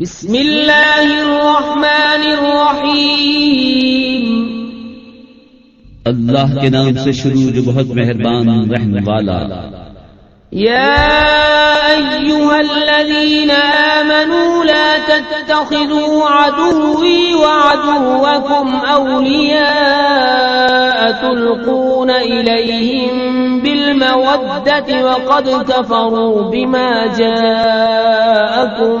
بسم اللہ الرحمن الرحیم. اللہ کے نام سے شروع جو بہت مہربان رحم والا۔ يا أيها الذين آمنوا لا تتخذوا عدوي وعدوكم أولياء تلقون إليهم بالمودة وقد كفروا بما جاءكم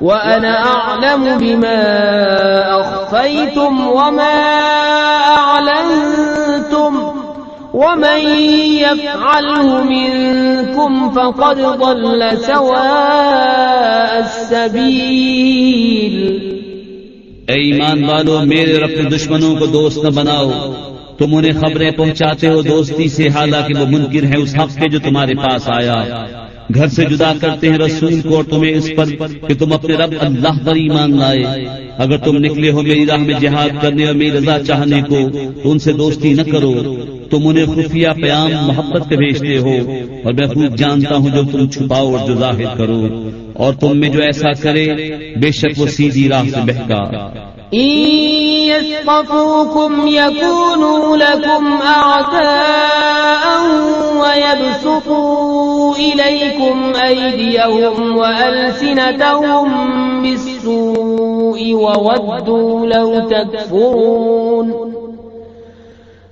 وأنا أعلم بما أخفيتم وما أعلنتم ومن يفعله منكم فقد ضل سواء السبيل. اے ایمان والو، میرے اور اپنے دشمنوں کو دوست نہ بناؤ۔ تم انہیں خبریں پہنچاتے ہو، دوستی سے، حالانکہ وہ منکر ہیں، اس حق کے جو تمہارے پاس آیا۔ گھر سے جدا کرتے ہیں رسول کو اور تمہیں اس پر کہ تم اپنے رب اللہ پر ایمان لائے۔ اگر تم نکلے ہو میری راہ میں جہاد کرنے اور میری رضا چاہنے کو، تو ان سے دوستی نہ کرو۔ تم انہیں خفیہ پیام محبت کے بھیجتے ہو۔ اور میں خوب جانتا ہوں جو تم چھپاؤ اور جو ظاہر کرو۔ اور تم میں جو ایسا کرے، بے شک وہ سیدھی راہ سے بہکا۔ يثقفوكم يكونوا لكم أعداء ويبسطوا إليكم أيديهم وألسنتهم بالسوء وودوا لو تكفرون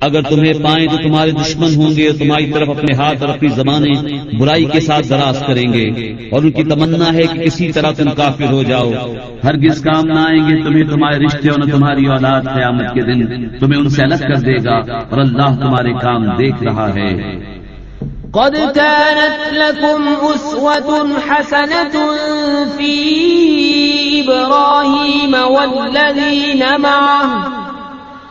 اگر تمہیں پائیں تو تمہارے دشمن ہوں گے تمہاری طرف اپنے ہاتھ اور اپنی زبانیں برائی کے ساتھ دراز کریں گے اور ان کی تمنا ہے کہ کسی طرح تم کافر ہو جاؤ۔ ہرگز کام نہ آئیں گے تمہیں تمہارے رشتے اور نہ تمہاری اولاد قیامت کے دن تمہیں ان سے الگ کر دے گا اور اللہ تمہارے کام دیکھ رہا ہے۔ قد كانت لكم أسوة حسنة في إبراهيم والذين معه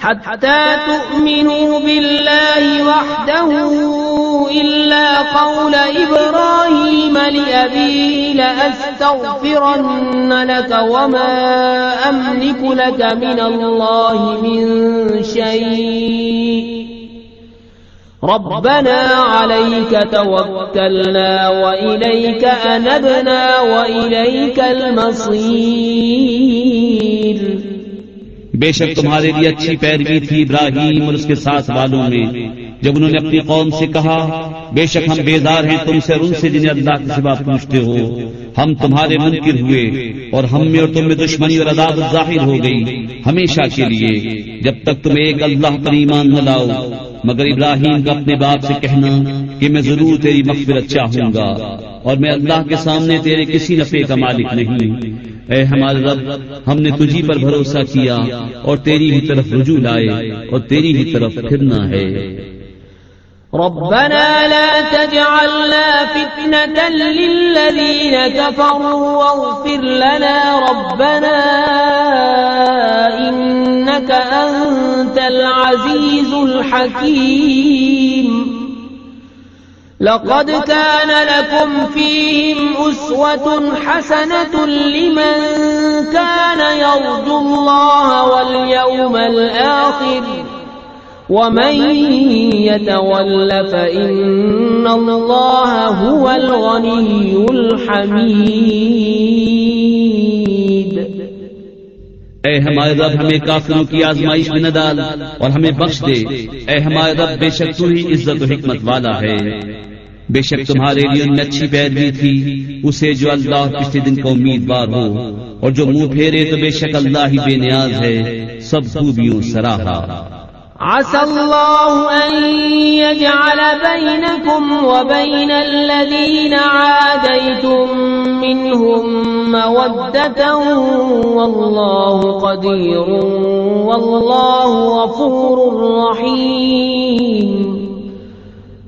حتى تؤمنوا بالله وحده إلا قول إبراهيم لأبيه لأستغفرن لك وما أملك لك من الله من شيء. ربنا عليك توكلنا وإليك أنبنا وإليك المصير. بے شک تمہارے لیے اچھی پیروی تھی ابراہیم اور اس کے ساتھ والوں میں۔ جب انہوں نے اپنی قوم سے کہا بے شک ہم بیدار ہیں تم سے اور ان سے جنہیں اللہ کے سوا پوچھتے ہو۔ ہم تمہارے منکر ہوئے اور ہم میں اور تم میں دشمنی اور عدالت ظاہر ہو گئی۔ ہمیشہ کے لیے جب تک تم ایک اللہ پر ایمان نہ لاؤ مگر ابراہیم کا اپنے باپ سے کہنا کہ میں ضرور تیری مغفرت چاہوں گا اور میں اللہ کے سامنے تیرے کسی نفے کا مالک نہیں۔ اے ہمارے رب، ہم نے تجھی پر بھروسہ کیا اور تیری ہی طرف رجوع لائے اور تیری ہی طرف پھرنا ہے۔ ربنا لا تجعلنا فتنة للذين كفروا واغفر لنا ربنا إنك أنت العزيز الحكيم۔ لقد كان لكم فيهم أسوة حسنة لمن كان يرجو الله واليوم الآخر ومن يتول فإن الله هو الغني الحميد اے ہمارے رب، ہمیں کافروں کی آزمائش میں نہ ڈال اور ہمیں بخش دے۔ اے ہمارے رب، بے شک تو ہی عزت و حکمت والا ہے۔ بے شک تمہارے لیے ان میں اچھی پیروی تھی اسے جو اللہ پچھلے دن کا امیدوار ہو اور جو منہ پھیرے تو بے شک اللہ ہی بے نیاز ہے۔ سب خوبیوں سراہا عسى الله أن يجعل بينكم وبين الذين عاديتم منهم مودة والله قدير والله غفور رحيم۔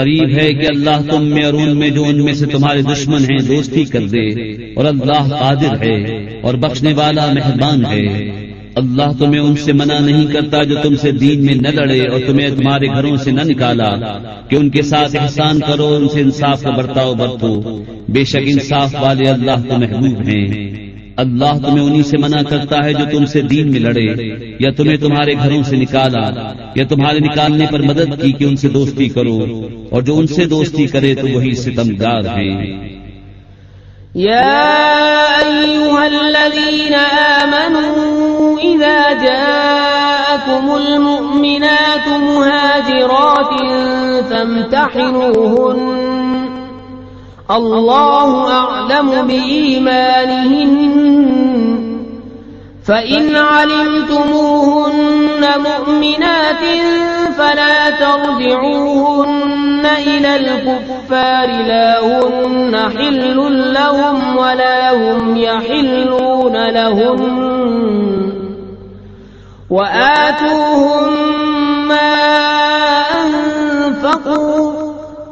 قریب ہے کہ اللہ تم میں اور ان میں جو ان میں سے تمہارے دشمن ہیں، دوستی کر دے اور اللہ قادر ہے اور بخشنے والا مہربان ہے۔ اللہ تمہیں ان سے منع نہیں کرتا جو تم سے دین میں نہ لڑے اور تمہیں تمہارے گھروں سے نہ نکالا کہ ان کے ساتھ احسان کرو، ان سے انصاف کا برتاؤ برتو۔ بے شک انصاف والے اللہ کو محبوب ہیں۔ اللہ تمہیں انہی سے منع کرتا ہے جو تم سے دین میں لڑے، یا تمہیں تمہارے گھروں سے نکالا، یا تمہارے نکالنے پر مدد کی کہ ان سے دوستی کرو، اور جو ان سے دوستی کرے تو وہی ستمگار ہیں۔ يا أيها الذين آمنوا إذا جاءكم المؤمنات مهاجرات فامتحنوهن الله أعلم بإيمانهن فإن علمتموهن مؤمنات فلا ترجعوهن إلى الكفار لا هن حل لهم ولا هم يحلون لهم وآتوهم ما أنفقوا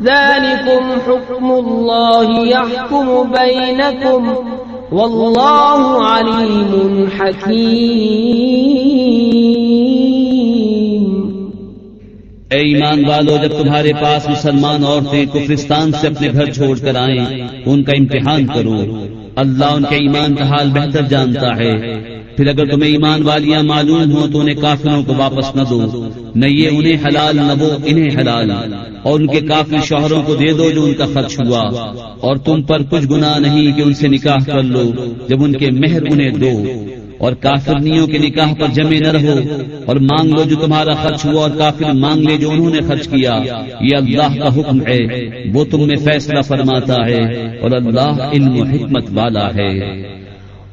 ذلكم حكم الله يحكم بينكم والله عليم حكيم. اے ایمان والو، جب تمہارے پاس مسلمان عورتیں کفرستان سے اپنے گھر چھوڑ کر آئیں، ان کا امتحان کرو۔ اللہ ان کے ایمان کا حال بہتر جانتا ہے۔ پھر اگر تمہیں ایمان والیاں معلوم ہو تو انہیں کافروں کو واپس نہ دو۔ نہ یہ انہیں حلال نہ وہ، انہیں حلال۔ اور ان کے کافی شوہروں کو دے دو جو ان کا خرچ ہوا۔ اور تم پر کچھ گناہ نہیں کہ ان سے نکاح کر لو، جب ان کے مہر انہیں دو۔ اور کافرنیوں کے نکاح پر جمے نہ رہو۔ اور مانگ لو جو تمہارا خرچ ہوا اور کافر مانگ لے جو انہوں نے خرچ کیا۔ یہ اللہ کا حکم ہے، وہ تم میں فیصلہ فرماتا ہے۔ اور اللہ علم حکمت والا ہے۔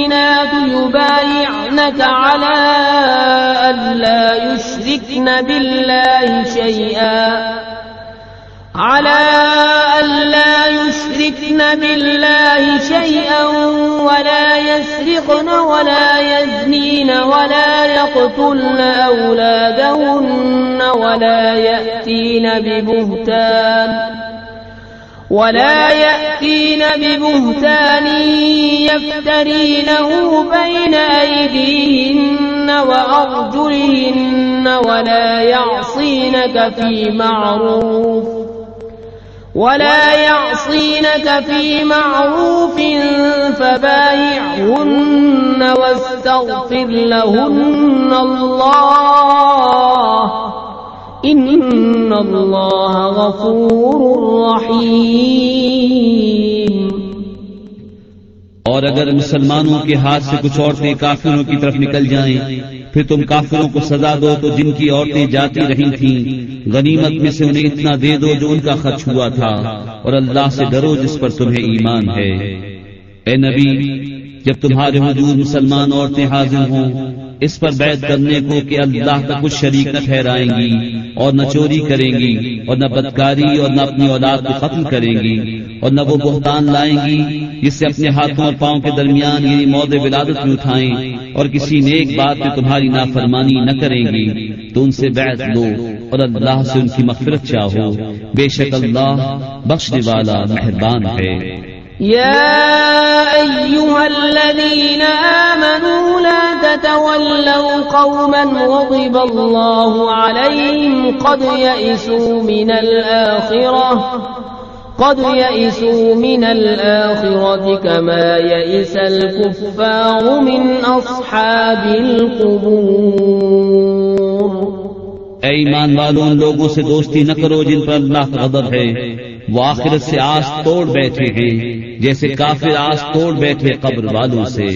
المؤمنات يبايعنك على أن لا يشركن بالله شيئا على ألا يشركن بالله شيئا ولا يسرقن ولا يزنين ولا يقتلن أولادهن ولا يأتين ببهتان ولا يأتين ببهتان يفترينه بين أيديهن وأرجلهن ولا يعصينك في معروف ولا يعصينك في معروف فبايعهن واستغفر لهن الله إن الله غفور رحيم اور اگر مسلمانوں کے ہاتھ سے کچھ عورتیں کافروں کی طرف نکل جائیں، پھر تم کافروں کو سزا دو تو جن کی عورتیں جاتی رہی تھیں، غنیمت میں سے انہیں اتنا دے دو جو ان کا خرچ ہوا تھا، اور اللہ سے ڈرو جس پر تمہیں ایمان ہے۔ اے نبی، جب تمہارے حضور مسلمان عورتیں حاضر ہوں اس پر بیعت کرنے کو کہ اللہ کا کچھ شریک نہ ٹھہرائیں گی اور نہ چوری کریں گی اور نہ بدکاری اور نہ اپنی اولاد کو ختم کریں گی اور نہ وہ بہتان لائیں گی جس سے اپنے ہاتھوں اور پاؤں کے درمیان یعنی مود ولادت میں اٹھائیں اور کسی نیک بات میں تمہاری نافرمانی نہ کریں گی، تو ان سے بیعت لو اور اللہ سے ان کی مغفرت چاہو۔ بے شک اللہ بخشنے والا مہربان ہے۔ يا أيها الذين آمنوا لا تتولوا قوما غضب الله عليهم قد يئسوا من الآخرة، قد يئسوا من الآخرة كما يئس الكفار من أصحاب القبور. اے ایمان والوں، لوگوں سے دوستی نہ کرو جن پر اللہ کا غضب ہے۔ وہ آخرت سے آس توڑ بیٹھے ہیں، جیسے کافر آس توڑ بیٹھے قبر والوں سے۔